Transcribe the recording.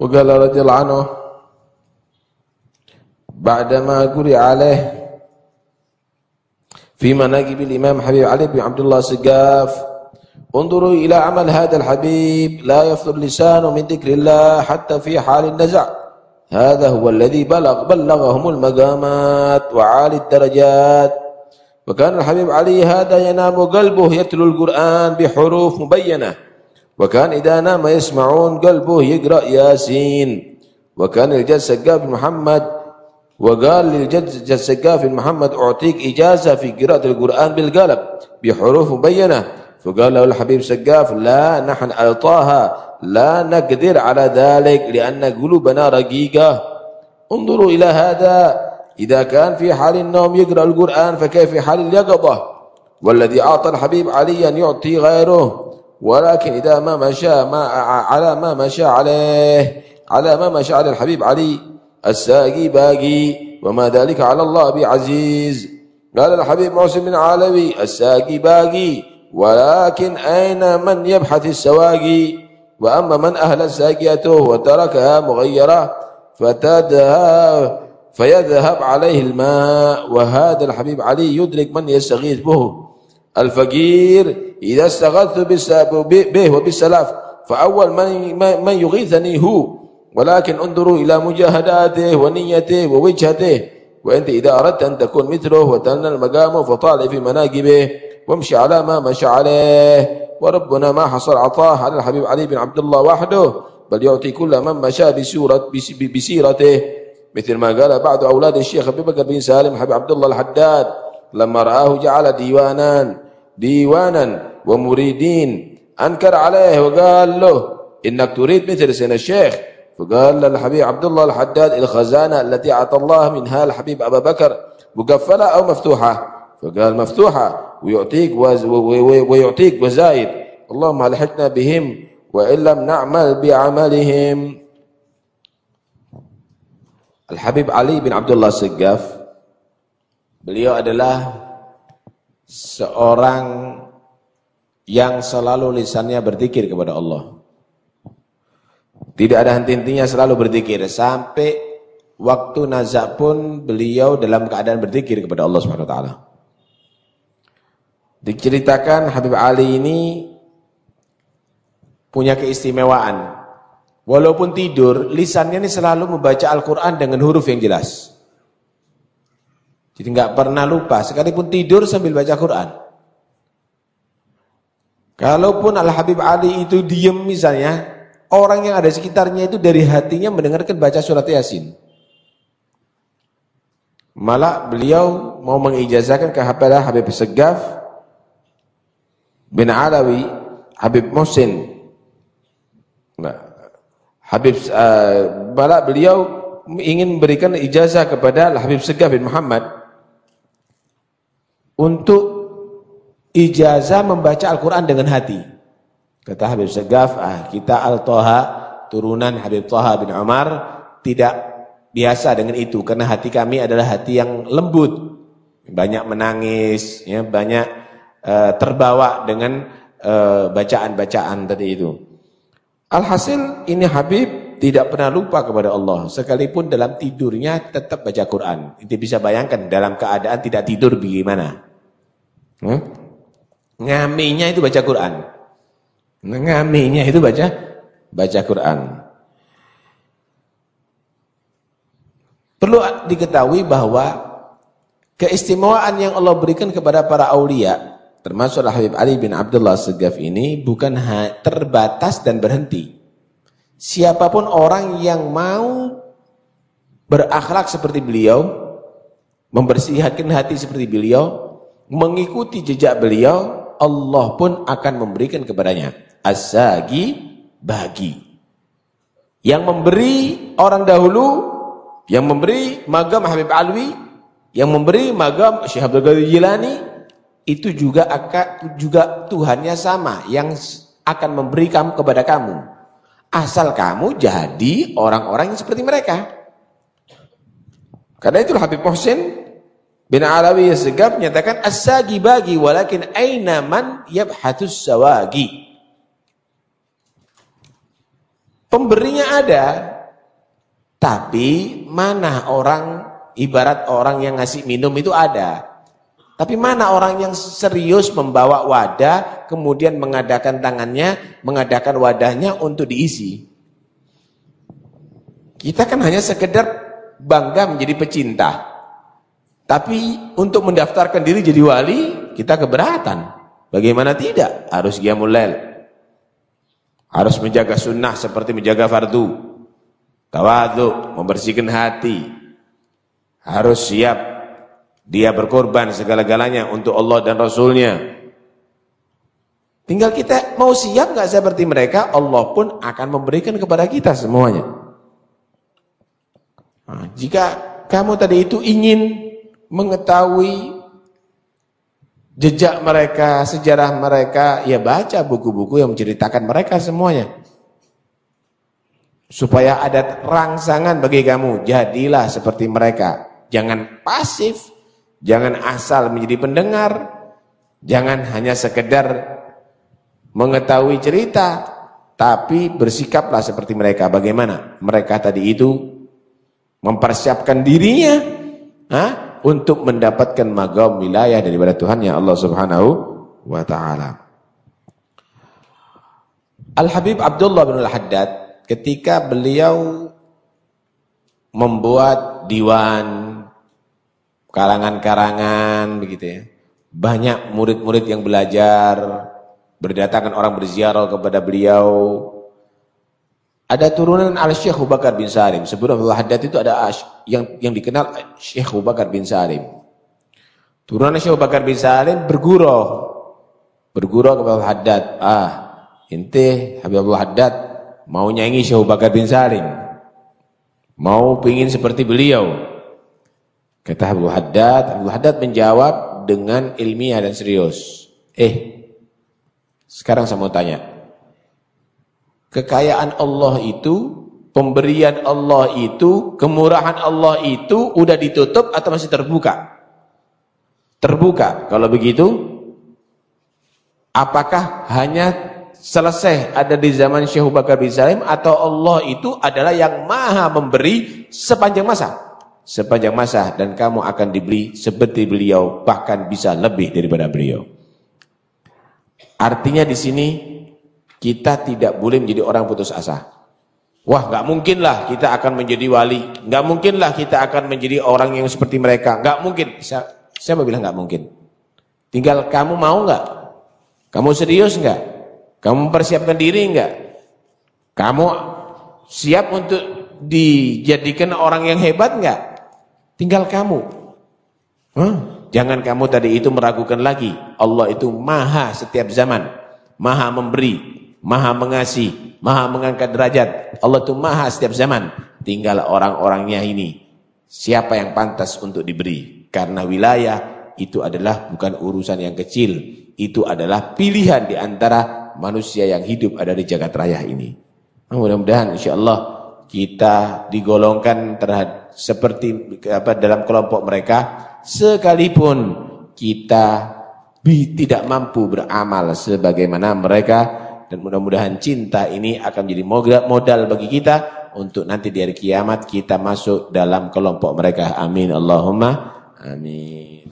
وقال رضي الله عنه بعدما قرئ عليه في مناقب الإمام حبيب علي بن عبد الله سقاف انظروا إلى عمل هذا الحبيب لا يفضل لسانه من ذكر الله حتى في حال النزع. هذا هو الذي بلغ بلغهم المقامات وعالي الدرجات. وكان الحبيب علي هذا ينام قلبه يتلو القرآن بحروف مبينة. وكان إذا نام يسمعون قلبه يقرأ ياسين. وكان الجد سقاف محمد وقال للجد سقاف محمد أعطيك إجازة في قراءة القرآن بالقلب بحروف مبينة. فقال له الحبيب سقاف لا نحن ألطاها لا نقدر على ذلك لأن قلوبنا رقيقة. انظروا إلى هذا. إذا كان في حال النوم يقرأ القرآن فكيف في حال اليقظة؟ والذي أعطى الحبيب عليا يعطي غيره. ولكن إذا ما مشى ما على ما مشى عليه على ما مشى على الحبيب علي الساقي باقي وما ذلك على الله بعزيز. قال الحبيب محسن بن عالوي الساقي باقي ولكن أين من يبحث السواقي؟ وأما من أهل ساقيته وتركها مغيرة فتذهب فيذهب عليه الماء وهذا الحبيب علي يدرك من يستغيث به الفقير إذا استغثت به وبالسلاف فأول من, من يغيثني هو. ولكن انظروا إلى مجاهداته ونيته ووجهته وأنت إذا أردت أن تكون مثله وتنال مقامه فطالع في مناقبه وامشي على ما مشى عليه. وربنا ما حصل عطاه على الحبيب علي بن عبد الله وحده بل يعطي كل من مشى بسورة بسيرته. مثل ما قال بعض أولاد الشيخ أبي بكر بن سالم حبيب عبد الله الحداد لما رآه جعل ديوانا ديوانا ومريدين. أنكر عليه وقال له إنك تريد مثل سن الشيخ. فقال للحبيب عبد الله الحداد الخزانة التي أعطى الله منها الحبيب أبا بكر مقفلة أو مفتوحة؟ فقال مفتوحة ويعطيك ويعطيك وزايد. اللهم الحقنا بهم وإن لم نعمل بعملهم. الحبيب علي bin Abdullah Segaf beliau adalah seorang yang selalu lisannya berzikir kepada Allah. Tidak ada henti-hentinya selalu berzikir sampai waktu nazak pun beliau dalam keadaan berzikir kepada Allah Subhanahu wa taala. Diceritakan Habib Ali ini punya keistimewaan. Walaupun tidur, lisannya ini selalu membaca Al-Quran dengan huruf yang jelas. Jadi nggak pernah lupa, sekalipun tidur sambil baca Quran. Kalaupun Al-Habib Ali itu diem misalnya, orang yang ada sekitarnya itu dari hatinya mendengarkan baca surat Yasin. Malah beliau mau mengijazahkan ke Habib Segaf bin Alawi, Habib Muhsin. Nah, Habib uh, malah beliau ingin memberikan ijazah kepada Habib Segaf bin Muhammad untuk ijazah membaca Al-Quran dengan hati. Kata Habib Segaf, ah, kita Al-Toha, turunan Habib Toha bin Umar, tidak biasa dengan itu. Karena hati kami adalah hati yang lembut. Banyak menangis, ya, banyak uh, terbawa dengan eh, bacaan-bacaan uh, tadi itu. Alhasil ini Habib tidak pernah lupa kepada Allah. Sekalipun dalam tidurnya tetap baca Quran. Itu bisa bayangkan dalam keadaan tidak tidur bagaimana. Hmm? Ngaminya itu baca Quran. Ngaminya itu baca baca Quran. Perlu diketahui bahwa keistimewaan yang Allah berikan kepada para aulia, termasuk Habib Ali bin Abdullah Segaf ini bukan terbatas dan berhenti. Siapa pun orang yang mau berakhlak seperti beliau, membersihkan hati seperti beliau, mengikuti jejak beliau, Allah pun akan memberikan kepadanya. As-sagi bagi. Yang memberi orang dahulu, yang memberi magam Habib Alwi, yang memberi magam Syekh Abdul Qadir Jilani, itu juga akan juga Tuhannya sama yang akan memberikan kepada kamu. Asal kamu jadi orang-orang yang seperti mereka. Karena itu Habib Muhsin bin Alawi Segaf menyatakan as-sagi bagi walakin aina man yabhatus sawagi. Pemberinya ada, tapi mana orang ibarat orang yang ngasih minum itu ada. Tapi mana orang yang serius membawa wadah, kemudian mengadakan tangannya, mengadakan wadahnya untuk diisi. Kita kan hanya sekedar bangga menjadi pecinta. Tapi untuk mendaftarkan diri jadi wali, kita keberatan. Bagaimana tidak? Harus giamulail. Harus menjaga sunnah seperti menjaga fardu. Tawadhu, membersihkan hati. Harus siap dia berkorban segala-galanya untuk Allah dan Rasulnya. Tinggal kita mau siap nggak seperti mereka, Allah pun akan memberikan kepada kita semuanya. Nah, jika kamu tadi itu ingin mengetahui jejak mereka, sejarah mereka, ya baca buku-buku yang menceritakan mereka semuanya. Supaya ada rangsangan bagi kamu, jadilah seperti mereka. Jangan pasif, Jangan asal menjadi pendengar, jangan hanya sekedar mengetahui cerita, tapi bersikaplah seperti mereka. Bagaimana? Mereka tadi itu mempersiapkan dirinya ha? untuk mendapatkan magam wilayah daripada Tuhan yang Allah Subhanahu wa taala. Al-Habib Abdullah bin Al-Haddad ketika beliau membuat diwan karangan-karangan begitu ya. Banyak murid-murid yang belajar, berdatangan orang berziarah kepada beliau. Ada turunan Al-Syekh Bakar bin Salim. Sebelum Abdul Haddad itu ada yang yang dikenal Syekh Bakar bin Salim. Turunan Syekh Bakar bin Salim bergurau. Bergurau kepada Haddad. Ah, inti Habib Abdul Haddad mau nyanyi Syekh Bakar bin Salim. Mau pingin seperti beliau. Kata Abu Haddad, Abu Haddad menjawab dengan ilmiah dan serius. Eh, sekarang saya mau tanya. Kekayaan Allah itu, pemberian Allah itu, kemurahan Allah itu udah ditutup atau masih terbuka? Terbuka. Kalau begitu, apakah hanya selesai ada di zaman Syekh Bakar bin Salim atau Allah itu adalah yang maha memberi sepanjang masa? Sepanjang masa dan kamu akan dibeli seperti beliau bahkan bisa lebih daripada beliau. Artinya di sini kita tidak boleh menjadi orang putus asa. Wah, nggak mungkinlah kita akan menjadi wali, nggak mungkinlah kita akan menjadi orang yang seperti mereka, nggak mungkin. Siapa bilang nggak mungkin? Tinggal kamu mau nggak? Kamu serius nggak? Kamu mempersiapkan diri nggak? Kamu siap untuk dijadikan orang yang hebat nggak? Tinggal kamu. Huh? Jangan kamu tadi itu meragukan lagi. Allah itu maha setiap zaman. Maha memberi. Maha mengasih. Maha mengangkat derajat. Allah itu maha setiap zaman. Tinggal orang-orangnya ini. Siapa yang pantas untuk diberi. Karena wilayah itu adalah bukan urusan yang kecil. Itu adalah pilihan di antara manusia yang hidup ada di jagat raya ini. Mudah-mudahan insyaAllah kita digolongkan terhadap seperti apa dalam kelompok mereka sekalipun kita tidak mampu beramal sebagaimana mereka dan mudah-mudahan cinta ini akan menjadi modal bagi kita untuk nanti di hari kiamat kita masuk dalam kelompok mereka. Amin. Allahumma amin